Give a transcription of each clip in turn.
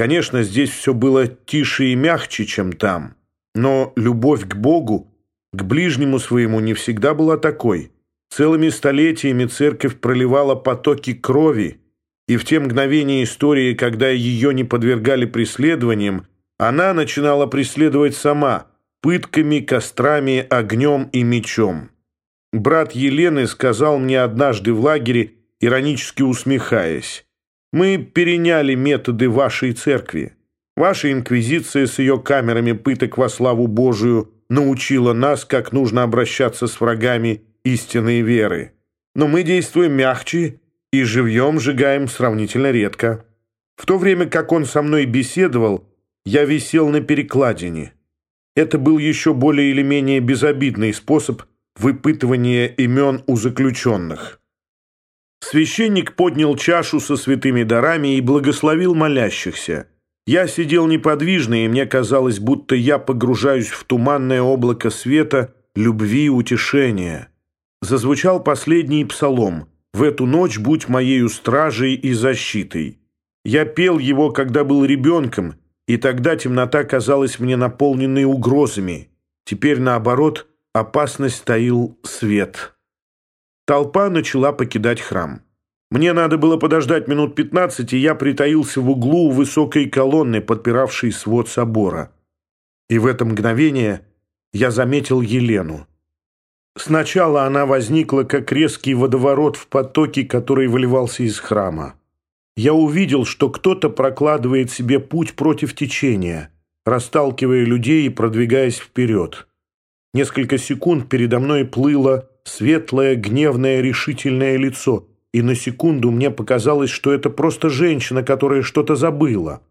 Конечно, здесь все было тише и мягче, чем там. Но любовь к Богу, к ближнему своему не всегда была такой. Целыми столетиями церковь проливала потоки крови, и в те мгновения истории, когда ее не подвергали преследованиям, она начинала преследовать сама, пытками, кострами, огнем и мечом. Брат Елены сказал мне однажды в лагере, иронически усмехаясь, «Мы переняли методы вашей церкви. Ваша инквизиция с ее камерами пыток во славу Божию научила нас, как нужно обращаться с врагами истинной веры. Но мы действуем мягче и живьем сжигаем сравнительно редко. В то время как он со мной беседовал, я висел на перекладине. Это был еще более или менее безобидный способ выпытывания имен у заключенных. Священник поднял чашу со святыми дарами и благословил молящихся. Я сидел неподвижно, и мне казалось, будто я погружаюсь в туманное облако света, любви и утешения. Зазвучал последний псалом «В эту ночь будь моею стражей и защитой». Я пел его, когда был ребенком, и тогда темнота казалась мне наполненной угрозами. Теперь, наоборот, опасность таил свет. Толпа начала покидать храм. Мне надо было подождать минут пятнадцать, и я притаился в углу высокой колонны, подпиравшей свод собора. И в это мгновение я заметил Елену. Сначала она возникла, как резкий водоворот в потоке, который выливался из храма. Я увидел, что кто-то прокладывает себе путь против течения, расталкивая людей и продвигаясь вперед. Несколько секунд передо мной плыло светлое, гневное, решительное лицо, и на секунду мне показалось, что это просто женщина, которая что-то забыла.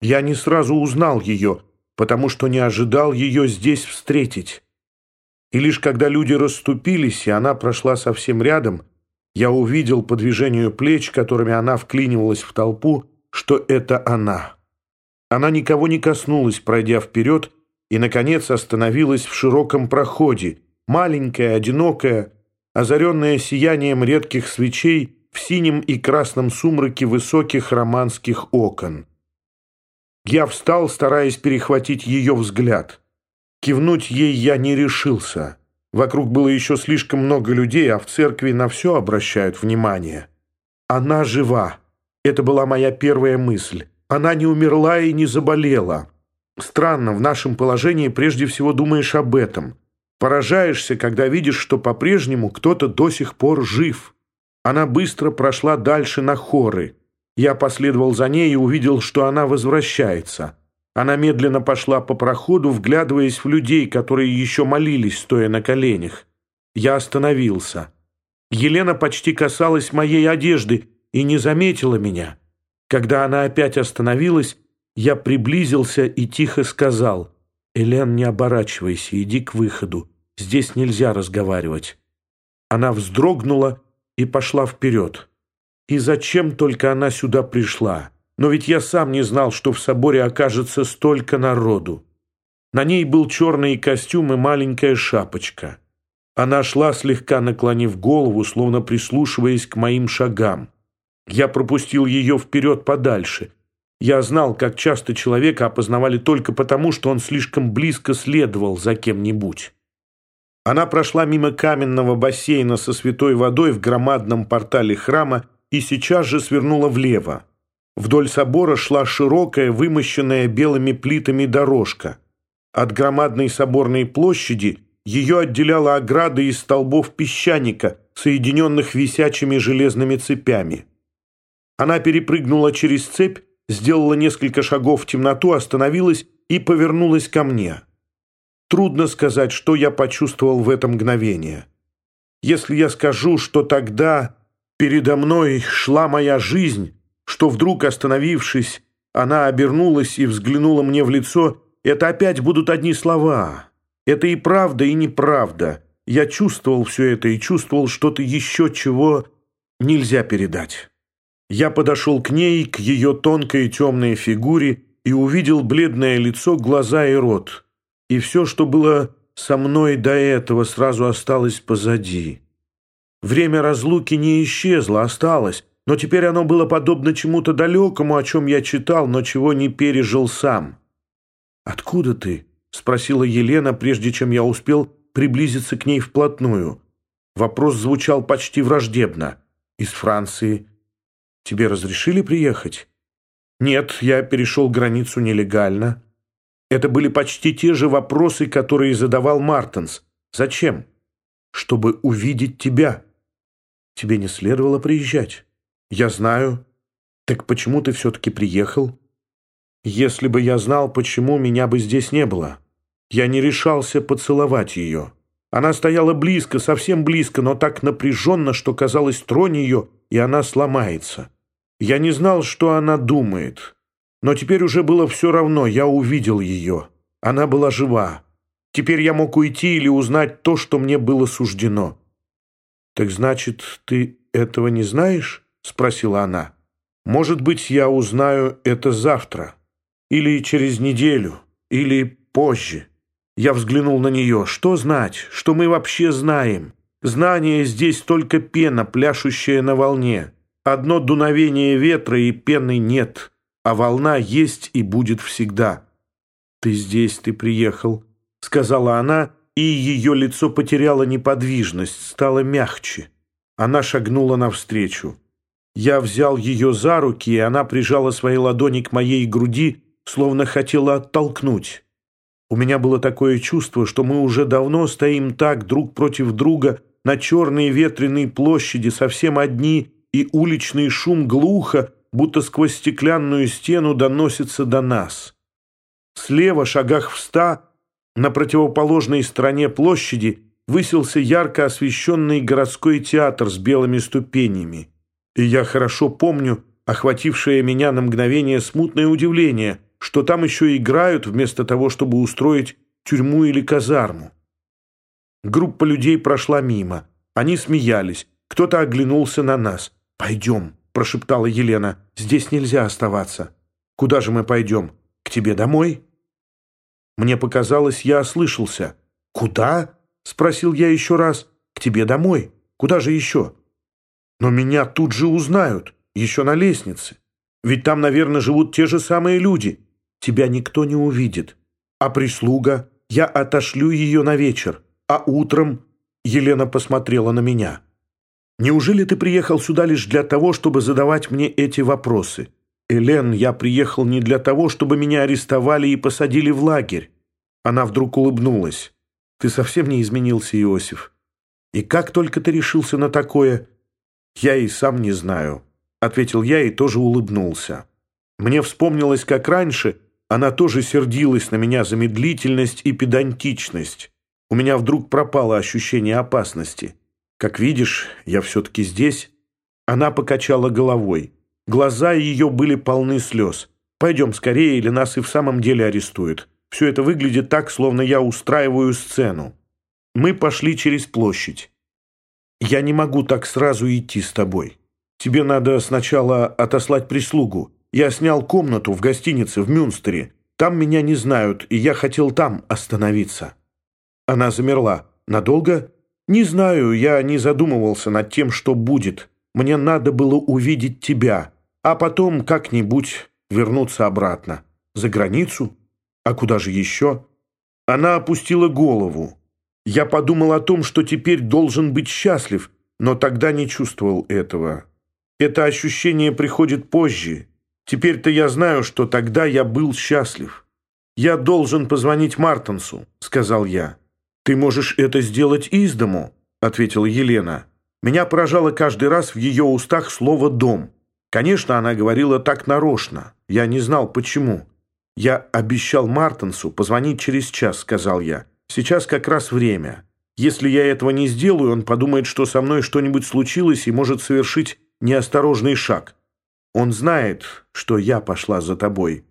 Я не сразу узнал ее, потому что не ожидал ее здесь встретить. И лишь когда люди расступились, и она прошла совсем рядом, я увидел по движению плеч, которыми она вклинивалась в толпу, что это она. Она никого не коснулась, пройдя вперед, и, наконец, остановилась в широком проходе, маленькая, одинокая, озаренная сиянием редких свечей в синем и красном сумраке высоких романских окон. Я встал, стараясь перехватить ее взгляд — Кивнуть ей я не решился. Вокруг было еще слишком много людей, а в церкви на все обращают внимание. Она жива. Это была моя первая мысль. Она не умерла и не заболела. Странно, в нашем положении прежде всего думаешь об этом. Поражаешься, когда видишь, что по-прежнему кто-то до сих пор жив. Она быстро прошла дальше на хоры. Я последовал за ней и увидел, что она возвращается. Она медленно пошла по проходу, вглядываясь в людей, которые еще молились, стоя на коленях. Я остановился. Елена почти касалась моей одежды и не заметила меня. Когда она опять остановилась, я приблизился и тихо сказал, «Элен, не оборачивайся, иди к выходу. Здесь нельзя разговаривать». Она вздрогнула и пошла вперед. И зачем только она сюда пришла? Но ведь я сам не знал, что в соборе окажется столько народу. На ней был черный костюм и маленькая шапочка. Она шла, слегка наклонив голову, словно прислушиваясь к моим шагам. Я пропустил ее вперед подальше. Я знал, как часто человека опознавали только потому, что он слишком близко следовал за кем-нибудь. Она прошла мимо каменного бассейна со святой водой в громадном портале храма и сейчас же свернула влево. Вдоль собора шла широкая, вымощенная белыми плитами дорожка. От громадной соборной площади ее отделяла ограда из столбов песчаника, соединенных висячими железными цепями. Она перепрыгнула через цепь, сделала несколько шагов в темноту, остановилась и повернулась ко мне. Трудно сказать, что я почувствовал в это мгновение. Если я скажу, что тогда передо мной шла моя жизнь, что вдруг, остановившись, она обернулась и взглянула мне в лицо, это опять будут одни слова. Это и правда, и неправда. Я чувствовал все это и чувствовал что-то еще, чего нельзя передать. Я подошел к ней, к ее тонкой темной фигуре и увидел бледное лицо, глаза и рот. И все, что было со мной до этого, сразу осталось позади. Время разлуки не исчезло, осталось, но теперь оно было подобно чему-то далекому, о чем я читал, но чего не пережил сам. «Откуда ты?» — спросила Елена, прежде чем я успел приблизиться к ней вплотную. Вопрос звучал почти враждебно. «Из Франции. Тебе разрешили приехать?» «Нет, я перешел границу нелегально». Это были почти те же вопросы, которые задавал Мартенс. «Зачем?» «Чтобы увидеть тебя». «Тебе не следовало приезжать». «Я знаю». «Так почему ты все-таки приехал?» «Если бы я знал, почему, меня бы здесь не было». Я не решался поцеловать ее. Она стояла близко, совсем близко, но так напряженно, что казалось, тронь ее, и она сломается. Я не знал, что она думает. Но теперь уже было все равно, я увидел ее. Она была жива. Теперь я мог уйти или узнать то, что мне было суждено. «Так значит, ты этого не знаешь?» — спросила она. «Может быть, я узнаю это завтра. Или через неделю. Или позже». Я взглянул на нее. Что знать? Что мы вообще знаем? Знание здесь только пена, пляшущая на волне. Одно дуновение ветра и пены нет, а волна есть и будет всегда. «Ты здесь, ты приехал», — сказала она, и ее лицо потеряло неподвижность, стало мягче. Она шагнула навстречу. Я взял ее за руки, и она прижала свои ладони к моей груди, словно хотела оттолкнуть. У меня было такое чувство, что мы уже давно стоим так друг против друга на черной ветреной площади, совсем одни, и уличный шум глухо, будто сквозь стеклянную стену доносится до нас. Слева, шагах в ста, на противоположной стороне площади, высился ярко освещенный городской театр с белыми ступенями. И я хорошо помню охватившее меня на мгновение смутное удивление – что там еще играют вместо того, чтобы устроить тюрьму или казарму. Группа людей прошла мимо. Они смеялись. Кто-то оглянулся на нас. «Пойдем», — прошептала Елена. «Здесь нельзя оставаться». «Куда же мы пойдем? К тебе домой?» Мне показалось, я ослышался. «Куда?» — спросил я еще раз. «К тебе домой. Куда же еще?» «Но меня тут же узнают, еще на лестнице. Ведь там, наверное, живут те же самые люди тебя никто не увидит. А прислуга? Я отошлю ее на вечер. А утром...» Елена посмотрела на меня. «Неужели ты приехал сюда лишь для того, чтобы задавать мне эти вопросы?» «Элен, я приехал не для того, чтобы меня арестовали и посадили в лагерь». Она вдруг улыбнулась. «Ты совсем не изменился, Иосиф. И как только ты решился на такое...» «Я и сам не знаю», — ответил я и тоже улыбнулся. Мне вспомнилось, как раньше она тоже сердилась на меня за медлительность и педантичность. У меня вдруг пропало ощущение опасности. Как видишь, я все-таки здесь. Она покачала головой. Глаза ее были полны слез. «Пойдем скорее, или нас и в самом деле арестуют. Все это выглядит так, словно я устраиваю сцену». Мы пошли через площадь. «Я не могу так сразу идти с тобой. Тебе надо сначала отослать прислугу. Я снял комнату в гостинице в Мюнстере. Там меня не знают, и я хотел там остановиться». Она замерла. «Надолго?» «Не знаю, я не задумывался над тем, что будет. Мне надо было увидеть тебя, а потом как-нибудь вернуться обратно. За границу? А куда же еще?» Она опустила голову. Я подумал о том, что теперь должен быть счастлив, но тогда не чувствовал этого. Это ощущение приходит позже, Теперь-то я знаю, что тогда я был счастлив. Я должен позвонить Мартенсу, сказал я. Ты можешь это сделать из дому, ответила Елена. Меня поражало каждый раз в ее устах слово «дом». Конечно, она говорила так нарочно. Я не знал, почему. «Я обещал Мартенсу позвонить через час», — сказал я. «Сейчас как раз время. Если я этого не сделаю, он подумает, что со мной что-нибудь случилось и может совершить неосторожный шаг. Он знает, что я пошла за тобой.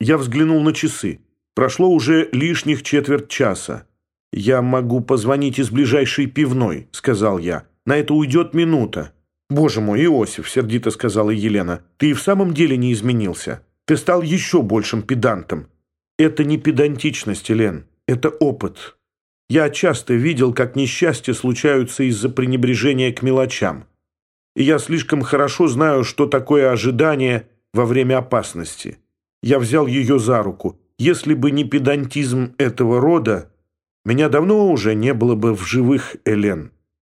Я взглянул на часы. Прошло уже лишних четверть часа. «Я могу позвонить из ближайшей пивной», — сказал я. «На это уйдет минута». «Боже мой, Иосиф», — сердито сказала Елена, — «ты и в самом деле не изменился. Ты стал еще большим педантом». «Это не педантичность, Елен, это опыт. Я часто видел, как несчастья случаются из-за пренебрежения к мелочам. и я слишком хорошо знаю, что такое ожидание во время опасности. Я взял ее за руку. Если бы не педантизм этого рода, меня давно уже не было бы в живых, Элен.